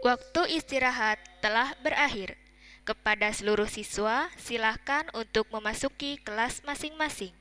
Waktu istirahat telah berakhir. Kepada seluruh siswa, silakan untuk memasuki kelas masing-masing.